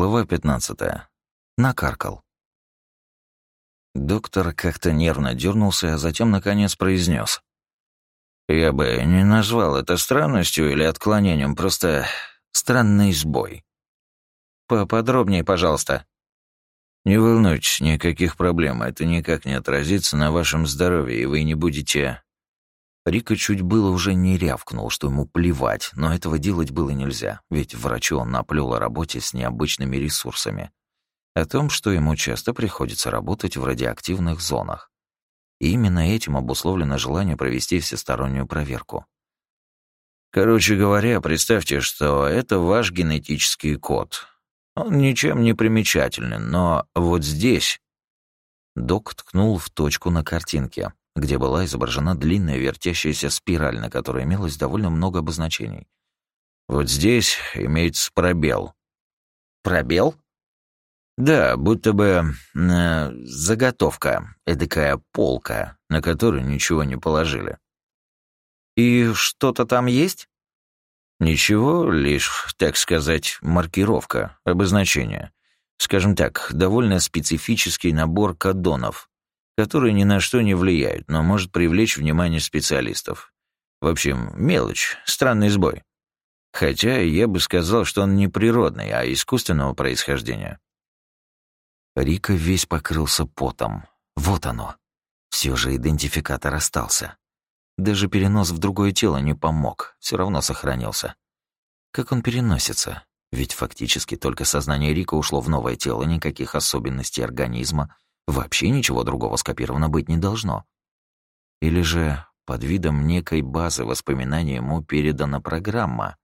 Глава 15. Накаркал. Доктор как-то нервно дернулся, а затем наконец произнес: «Я бы не назвал это странностью или отклонением, просто странный сбой. Поподробнее, пожалуйста». «Не волнуйтесь, никаких проблем. Это никак не отразится на вашем здоровье, и вы не будете Рика чуть было уже не рявкнул, что ему плевать, но этого делать было нельзя, ведь врачу он наплел о работе с необычными ресурсами. О том, что ему часто приходится работать в радиоактивных зонах. И именно этим обусловлено желание провести всестороннюю проверку. Короче говоря, представьте, что это ваш генетический код. Он ничем не примечательный, но вот здесь... Док ткнул в точку на картинке где была изображена длинная вертящаяся спираль, на которой имелось довольно много обозначений. Вот здесь имеется пробел. Пробел? Да, будто бы э, заготовка, эдакая полка, на которую ничего не положили. И что-то там есть? Ничего, лишь, так сказать, маркировка, обозначение. Скажем так, довольно специфический набор кадонов, которые ни на что не влияют, но может привлечь внимание специалистов. В общем, мелочь, странный сбой. Хотя я бы сказал, что он не природный, а искусственного происхождения. Рика весь покрылся потом. Вот оно. Все же идентификатор остался. Даже перенос в другое тело не помог, все равно сохранился. Как он переносится? Ведь фактически только сознание Рика ушло в новое тело, никаких особенностей организма — Вообще ничего другого скопировано быть не должно. Или же под видом некой базы воспоминаний ему передана программа,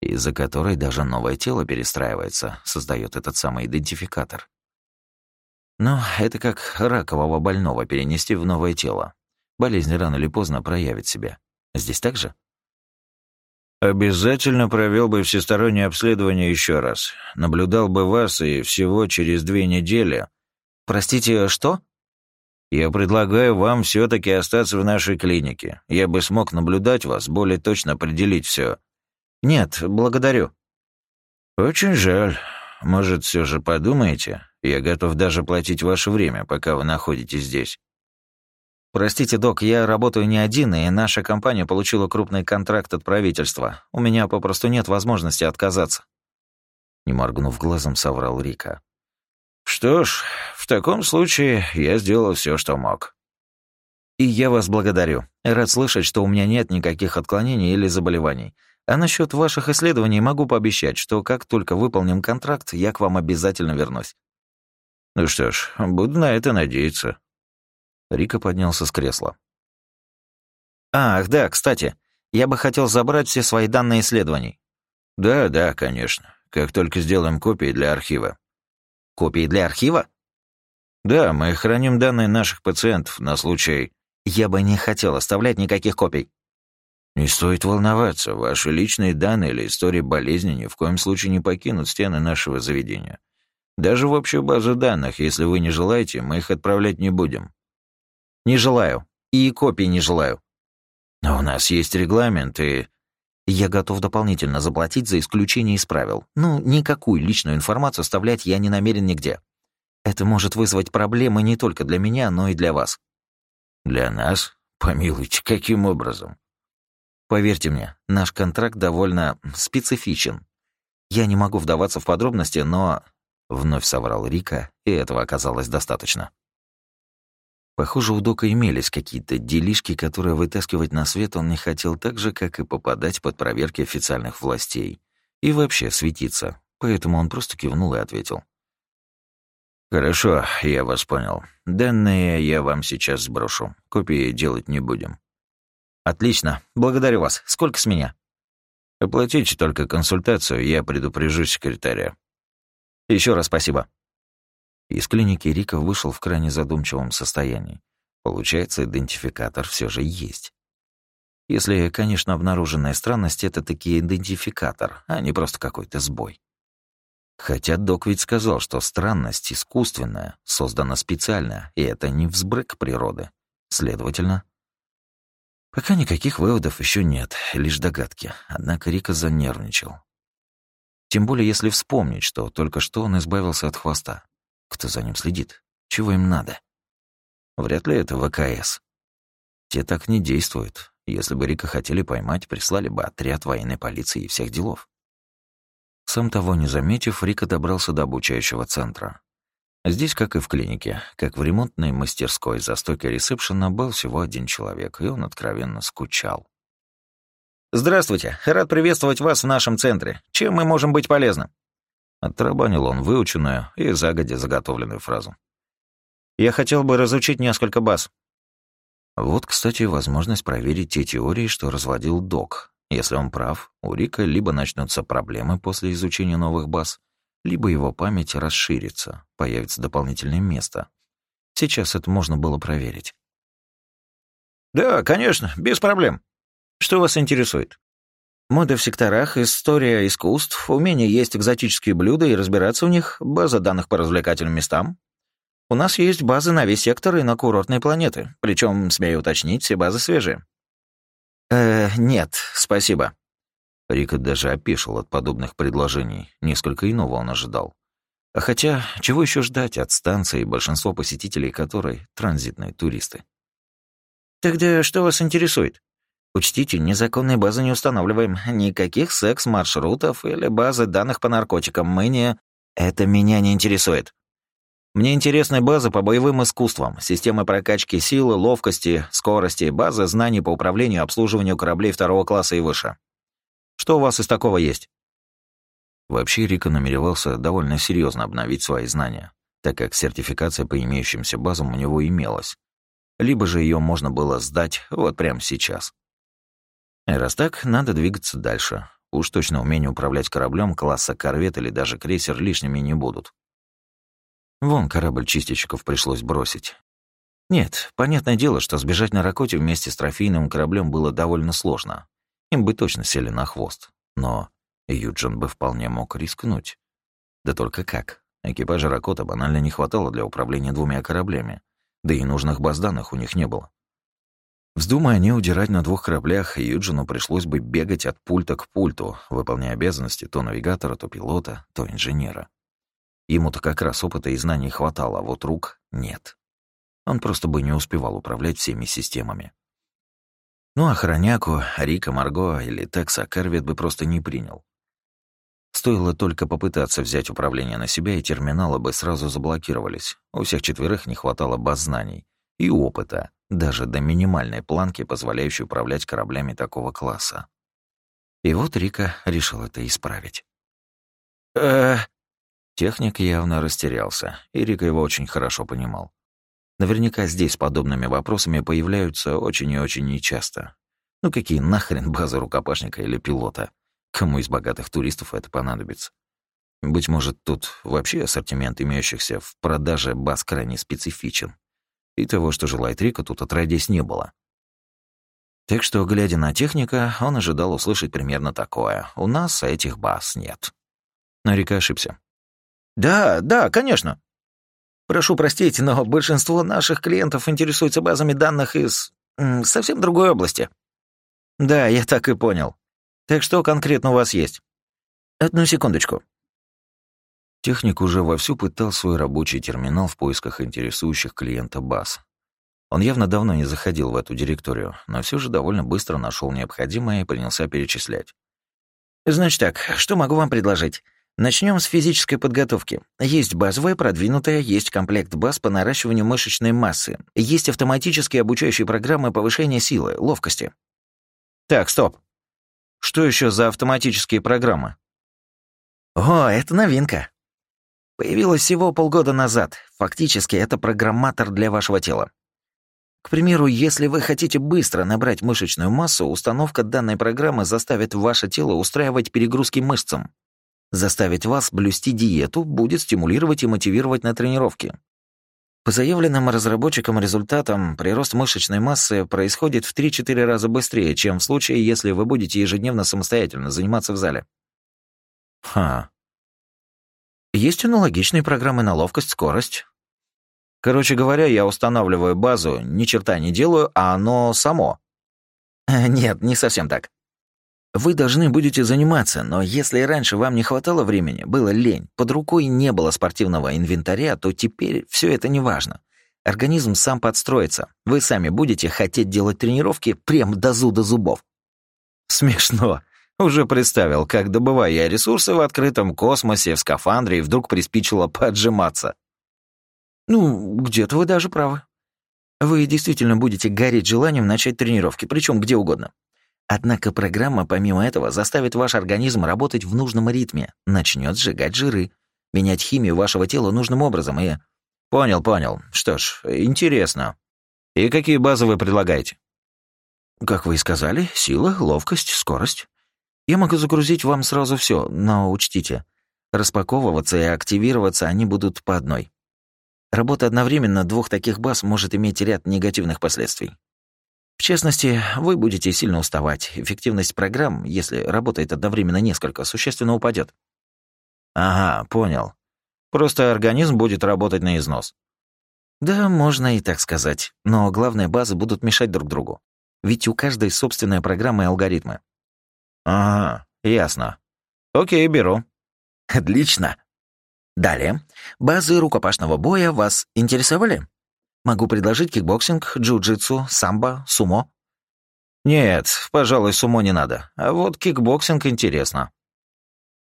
из-за которой даже новое тело перестраивается, создает этот самый идентификатор. Но это как ракового больного перенести в новое тело. Болезнь рано или поздно проявит себя. Здесь так же? Обязательно провел бы всестороннее обследование еще раз. Наблюдал бы вас и всего через две недели «Простите, что?» «Я предлагаю вам все таки остаться в нашей клинике. Я бы смог наблюдать вас, более точно определить все. «Нет, благодарю». «Очень жаль. Может, все же подумаете? Я готов даже платить ваше время, пока вы находитесь здесь». «Простите, док, я работаю не один, и наша компания получила крупный контракт от правительства. У меня попросту нет возможности отказаться». Не моргнув глазом, соврал Рика. «Что ж, в таком случае я сделал все, что мог». «И я вас благодарю. Рад слышать, что у меня нет никаких отклонений или заболеваний. А насчет ваших исследований могу пообещать, что как только выполним контракт, я к вам обязательно вернусь». «Ну что ж, буду на это надеяться». Рика поднялся с кресла. «Ах, да, кстати, я бы хотел забрать все свои данные исследований». «Да, да, конечно. Как только сделаем копии для архива. Копии для архива? Да, мы храним данные наших пациентов на случай... Я бы не хотел оставлять никаких копий. Не стоит волноваться, ваши личные данные или истории болезни ни в коем случае не покинут стены нашего заведения. Даже в общую базу данных, если вы не желаете, мы их отправлять не будем. Не желаю. И копии не желаю. Но у нас есть регламент, и... Я готов дополнительно заплатить за исключение из правил. Ну, никакую личную информацию оставлять я не намерен нигде. Это может вызвать проблемы не только для меня, но и для вас. Для нас? Помилуйте, каким образом? Поверьте мне, наш контракт довольно специфичен. Я не могу вдаваться в подробности, но... Вновь соврал Рика, и этого оказалось достаточно. Похоже, у Дока имелись какие-то делишки, которые вытаскивать на свет он не хотел так же, как и попадать под проверки официальных властей. И вообще светиться. Поэтому он просто кивнул и ответил. «Хорошо, я вас понял. Данные я вам сейчас сброшу. Копии делать не будем». «Отлично. Благодарю вас. Сколько с меня?» «Оплатите только консультацию, я предупрежу секретаря». Еще раз спасибо». Из клиники Рика вышел в крайне задумчивом состоянии. Получается, идентификатор все же есть. Если, конечно, обнаруженная странность — это таки идентификатор, а не просто какой-то сбой. Хотя док ведь сказал, что странность искусственная, создана специально, и это не взбрык природы. Следовательно... Пока никаких выводов еще нет, лишь догадки. Однако Рика занервничал. Тем более, если вспомнить, что только что он избавился от хвоста. Кто за ним следит? Чего им надо? Вряд ли это ВКС. Те так не действуют. Если бы Рика хотели поймать, прислали бы отряд военной полиции и всех делов. Сам того не заметив, Рика добрался до обучающего центра. Здесь, как и в клинике, как в ремонтной мастерской за стойкой ресепшена, был всего один человек, и он откровенно скучал. «Здравствуйте. Рад приветствовать вас в нашем центре. Чем мы можем быть полезны?» Отрабанил он выученную и загодя заготовленную фразу. «Я хотел бы разучить несколько баз». Вот, кстати, возможность проверить те теории, что разводил док. Если он прав, у Рика либо начнутся проблемы после изучения новых баз, либо его память расширится, появится дополнительное место. Сейчас это можно было проверить. «Да, конечно, без проблем. Что вас интересует?» Мода в секторах, история искусств, умение есть экзотические блюда и разбираться в них, база данных по развлекательным местам. У нас есть базы на весь сектор и на курортные планеты, причем, смею уточнить, все базы свежие. Э, нет, спасибо. Рика даже опешил от подобных предложений, несколько иного он ожидал. А хотя, чего еще ждать от станции, большинство посетителей которой — транзитные туристы? «Тогда что вас интересует?» Учтите, незаконные базы не устанавливаем. Никаких секс-маршрутов или базы данных по наркотикам мы не... Это меня не интересует. Мне интересны базы по боевым искусствам, системы прокачки силы, ловкости, скорости, базы знаний по управлению и обслуживанию кораблей второго класса и выше. Что у вас из такого есть? Вообще Рика намеревался довольно серьезно обновить свои знания, так как сертификация по имеющимся базам у него имелась. Либо же ее можно было сдать вот прямо сейчас. Раз так, надо двигаться дальше. Уж точно умение управлять кораблем класса корвет или даже крейсер лишними не будут. Вон корабль чистильщиков пришлось бросить. Нет, понятное дело, что сбежать на Ракоте вместе с трофейным кораблем было довольно сложно. Им бы точно сели на хвост. Но Юджин бы вполне мог рискнуть. Да только как? Экипажа Ракота банально не хватало для управления двумя кораблями. Да и нужных баз данных у них не было. Вздумая они удирать на двух кораблях, Юджину пришлось бы бегать от пульта к пульту, выполняя обязанности то навигатора, то пилота, то инженера. Ему-то как раз опыта и знаний хватало, а вот рук нет. Он просто бы не успевал управлять всеми системами. Ну а хороняку, Рика, Марго или Текса Кервит бы просто не принял. Стоило только попытаться взять управление на себя, и терминалы бы сразу заблокировались. У всех четверых не хватало баз знаний и опыта, даже до минимальной планки, позволяющей управлять кораблями такого класса. И вот Рика решил это исправить. э Техник явно растерялся, и Рика его очень хорошо понимал. Наверняка здесь подобными вопросами появляются очень и очень нечасто. Ну какие нахрен базы рукопашника или пилота? Кому из богатых туристов это понадобится? Быть может, тут вообще ассортимент имеющихся в продаже баз крайне специфичен и того, что желает Рика, тут отродясь не было. Так что, глядя на техника, он ожидал услышать примерно такое. «У нас этих баз нет». Но Рика ошибся. «Да, да, конечно. Прошу простить, но большинство наших клиентов интересуются базами данных из... совсем другой области». «Да, я так и понял. Так что конкретно у вас есть?» «Одну секундочку». Техник уже вовсю пытал свой рабочий терминал в поисках интересующих клиента баз. Он явно давно не заходил в эту директорию, но все же довольно быстро нашел необходимое и принялся перечислять. «Значит так, что могу вам предложить? Начнем с физической подготовки. Есть базовая, продвинутая, есть комплект баз по наращиванию мышечной массы, есть автоматические обучающие программы повышения силы, ловкости». «Так, стоп. Что еще за автоматические программы?» «О, это новинка. Появилась всего полгода назад. Фактически это программатор для вашего тела. К примеру, если вы хотите быстро набрать мышечную массу, установка данной программы заставит ваше тело устраивать перегрузки мышцам. Заставить вас блюсти диету, будет стимулировать и мотивировать на тренировки. По заявленным разработчикам результатам, прирост мышечной массы происходит в 3-4 раза быстрее, чем в случае, если вы будете ежедневно самостоятельно заниматься в зале. Ха, есть аналогичные программы на ловкость, скорость. Короче говоря, я устанавливаю базу, ни черта не делаю, а оно само. Нет, не совсем так. Вы должны будете заниматься, но если раньше вам не хватало времени, было лень, под рукой не было спортивного инвентаря, то теперь все это не важно. Организм сам подстроится. Вы сами будете хотеть делать тренировки прям до зуда зубов. Смешно. Уже представил, как добывая я ресурсы в открытом космосе, в скафандре, и вдруг приспичило поджиматься. Ну, где-то вы даже правы. Вы действительно будете гореть желанием начать тренировки, причем где угодно. Однако программа, помимо этого, заставит ваш организм работать в нужном ритме, начнет сжигать жиры, менять химию вашего тела нужным образом и... Понял, понял. Что ж, интересно. И какие базы вы предлагаете? Как вы и сказали, сила, ловкость, скорость. Я могу загрузить вам сразу все, но учтите, распаковываться и активироваться они будут по одной. Работа одновременно двух таких баз может иметь ряд негативных последствий. В частности, вы будете сильно уставать. Эффективность программ, если работает одновременно несколько, существенно упадет. Ага, понял. Просто организм будет работать на износ. Да, можно и так сказать. Но главные базы будут мешать друг другу. Ведь у каждой собственная программа и алгоритмы. Ага, ясно. Окей, беру. Отлично. Далее. Базы рукопашного боя вас интересовали? Могу предложить кикбоксинг, джиу-джитсу, самбо, сумо. Нет, пожалуй, сумо не надо. А вот кикбоксинг интересно.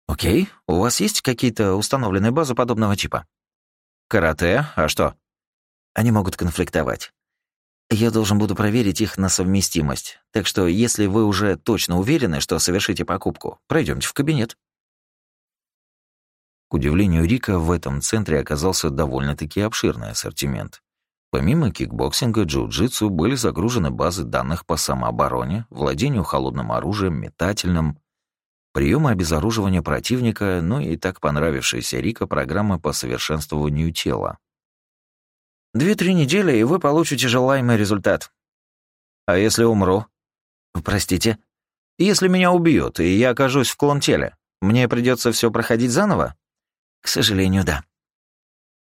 Окей. У вас есть какие-то установленные базы подобного типа? Карате? А что? Они могут конфликтовать. Я должен буду проверить их на совместимость. Так что, если вы уже точно уверены, что совершите покупку, пройдемте в кабинет. К удивлению Рика, в этом центре оказался довольно-таки обширный ассортимент. Помимо кикбоксинга, джиу-джитсу были загружены базы данных по самообороне, владению холодным оружием, метательным, приемы обезоруживания противника, ну и так понравившаяся Рика программа по совершенствованию тела. «Две-три недели, и вы получите желаемый результат». «А если умру?» «Простите?» «Если меня убьют, и я окажусь в клон-теле, мне придется все проходить заново?» «К сожалению, да».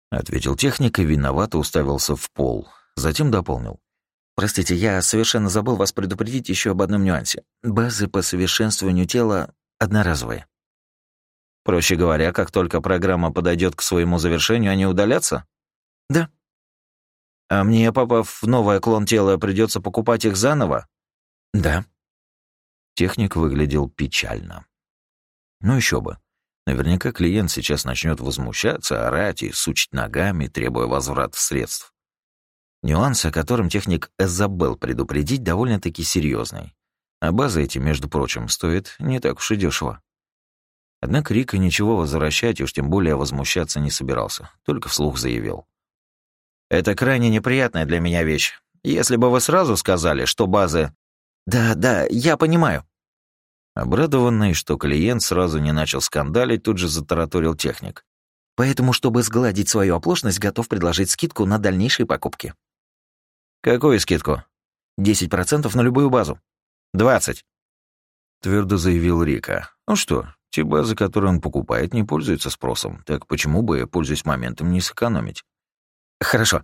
— ответил техник и виновато уставился в пол. Затем дополнил. «Простите, я совершенно забыл вас предупредить еще об одном нюансе. Базы по совершенствованию тела одноразовые». «Проще говоря, как только программа подойдет к своему завершению, они удалятся?» «Да». «А мне, попав в новое клон тела, придется покупать их заново?» «Да». Техник выглядел печально. Ну еще бы. Наверняка клиент сейчас начнет возмущаться, орать и сучить ногами, требуя возврата средств. Нюанс, о котором техник забыл предупредить, довольно-таки серьезный. А базы эти, между прочим, стоят не так уж и дешево. Однако Рика ничего возвращать, уж тем более возмущаться не собирался, только вслух заявил. «Это крайне неприятная для меня вещь. Если бы вы сразу сказали, что базы...» «Да, да, я понимаю», Обрадованный, что клиент сразу не начал скандалить, тут же затараторил техник. «Поэтому, чтобы сгладить свою оплошность, готов предложить скидку на дальнейшие покупки». «Какую скидку?» «10% на любую базу». «Двадцать», — твердо заявил Рика. «Ну что, те базы, которые он покупает, не пользуются спросом, так почему бы, пользуясь моментом, не сэкономить?» «Хорошо».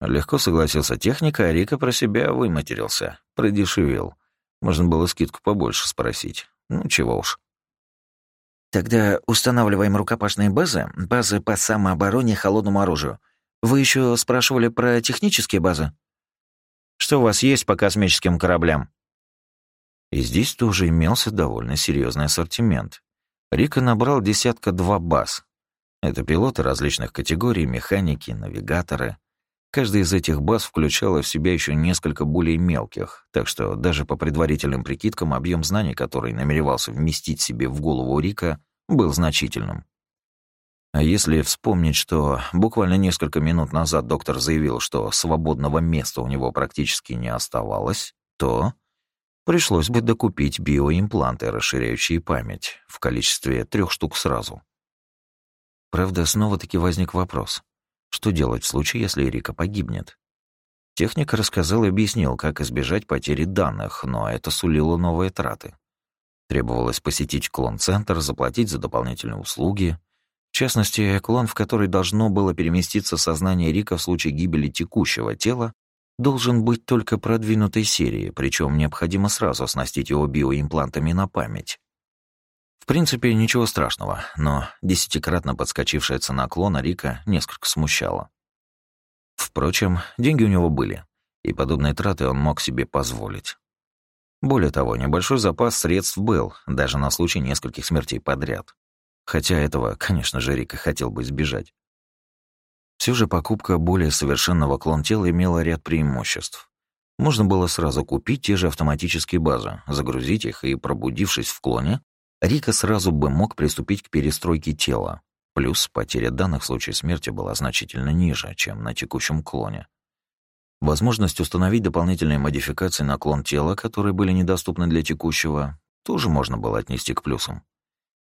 Легко согласился техник, а Рика про себя выматерился, продешевил. Можно было скидку побольше спросить. Ну, чего уж. Тогда устанавливаем рукопашные базы, базы по самообороне холодному оружию. Вы еще спрашивали про технические базы? Что у вас есть по космическим кораблям? И здесь тоже имелся довольно серьезный ассортимент. Рика набрал десятка-два баз. Это пилоты различных категорий, механики, навигаторы. Каждая из этих баз включала в себя еще несколько более мелких, так что даже по предварительным прикидкам объем знаний, который намеревался вместить себе в голову Рика, был значительным. А если вспомнить, что буквально несколько минут назад доктор заявил, что свободного места у него практически не оставалось, то пришлось бы докупить биоимпланты, расширяющие память, в количестве трех штук сразу. Правда, снова-таки возник вопрос. Что делать в случае, если Эрика погибнет? Техник рассказал и объяснил, как избежать потери данных, но это сулило новые траты. Требовалось посетить клон-центр, заплатить за дополнительные услуги. В частности, клон, в который должно было переместиться сознание Рика в случае гибели текущего тела, должен быть только продвинутой серии, причем необходимо сразу оснастить его биоимплантами на память. Принципе, ничего страшного, но десятикратно подскочившая цена клона Рика несколько смущала. Впрочем, деньги у него были, и подобные траты он мог себе позволить. Более того, небольшой запас средств был, даже на случай нескольких смертей подряд. Хотя этого, конечно же, Рика хотел бы избежать. Все же покупка более совершенного клон тела имела ряд преимуществ. Можно было сразу купить те же автоматические базы, загрузить их и, пробудившись в клоне, Рика сразу бы мог приступить к перестройке тела. Плюс потеря данных в случае смерти была значительно ниже, чем на текущем клоне. Возможность установить дополнительные модификации на клон тела, которые были недоступны для текущего, тоже можно было отнести к плюсам.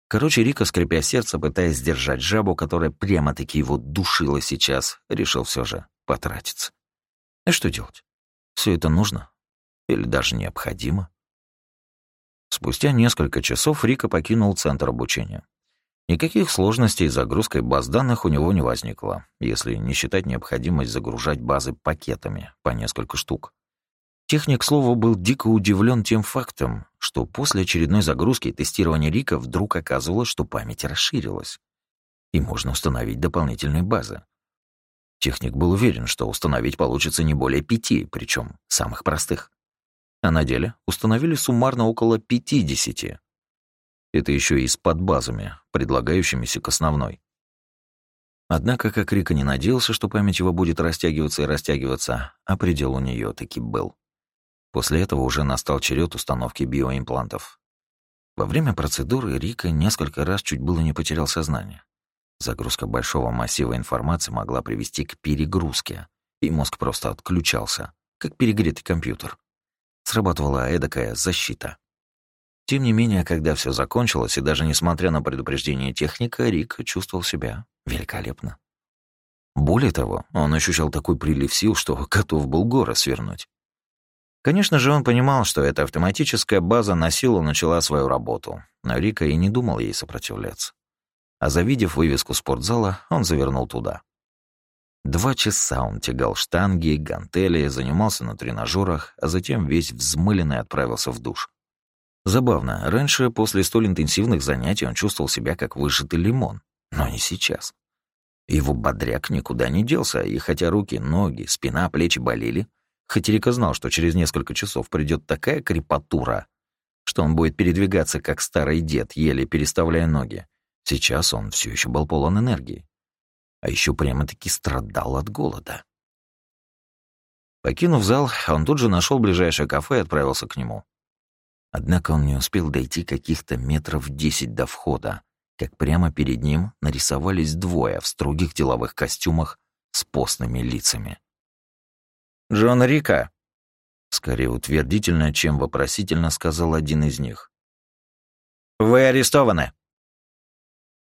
Короче, Рика, скрипя сердце, пытаясь сдержать жабу, которая прямо-таки его душила сейчас, решил все же потратиться. И что делать? Все это нужно? Или даже необходимо? Спустя несколько часов Рика покинул центр обучения. Никаких сложностей с загрузкой баз данных у него не возникло, если не считать необходимость загружать базы пакетами по несколько штук. Техник, к слову, был дико удивлен тем фактом, что после очередной загрузки и тестирования Рика вдруг оказывалось, что память расширилась, и можно установить дополнительные базы. Техник был уверен, что установить получится не более пяти, причем самых простых. А на деле установили суммарно около пятидесяти. Это еще и с подбазами, предлагающимися к основной. Однако, как Рика не надеялся, что память его будет растягиваться и растягиваться, а предел у нее таки был. После этого уже настал черед установки биоимплантов. Во время процедуры Рика несколько раз чуть было не потерял сознание. Загрузка большого массива информации могла привести к перегрузке, и мозг просто отключался, как перегретый компьютер. Срабатывала эдакая защита. Тем не менее, когда все закончилось, и даже несмотря на предупреждение техника, Рик чувствовал себя великолепно. Более того, он ощущал такой прилив сил, что готов был горы свернуть. Конечно же, он понимал, что эта автоматическая база на силу начала свою работу, но Рика и не думал ей сопротивляться. А завидев вывеску спортзала, он завернул туда. Два часа он тягал штанги, гантели, занимался на тренажерах, а затем весь взмыленный отправился в душ. Забавно, раньше после столь интенсивных занятий он чувствовал себя как выжатый лимон, но не сейчас. Его бодряк никуда не делся, и хотя руки, ноги, спина, плечи болели, Хатерика знал, что через несколько часов придет такая крепатура, что он будет передвигаться как старый дед, еле переставляя ноги. Сейчас он все еще был полон энергии. А еще прямо-таки страдал от голода. Покинув зал, он тут же нашел ближайшее кафе и отправился к нему. Однако он не успел дойти каких-то метров десять до входа, как прямо перед ним нарисовались двое в строгих деловых костюмах с постными лицами. «Джон Рика!» Скорее утвердительно, чем вопросительно сказал один из них. «Вы арестованы!»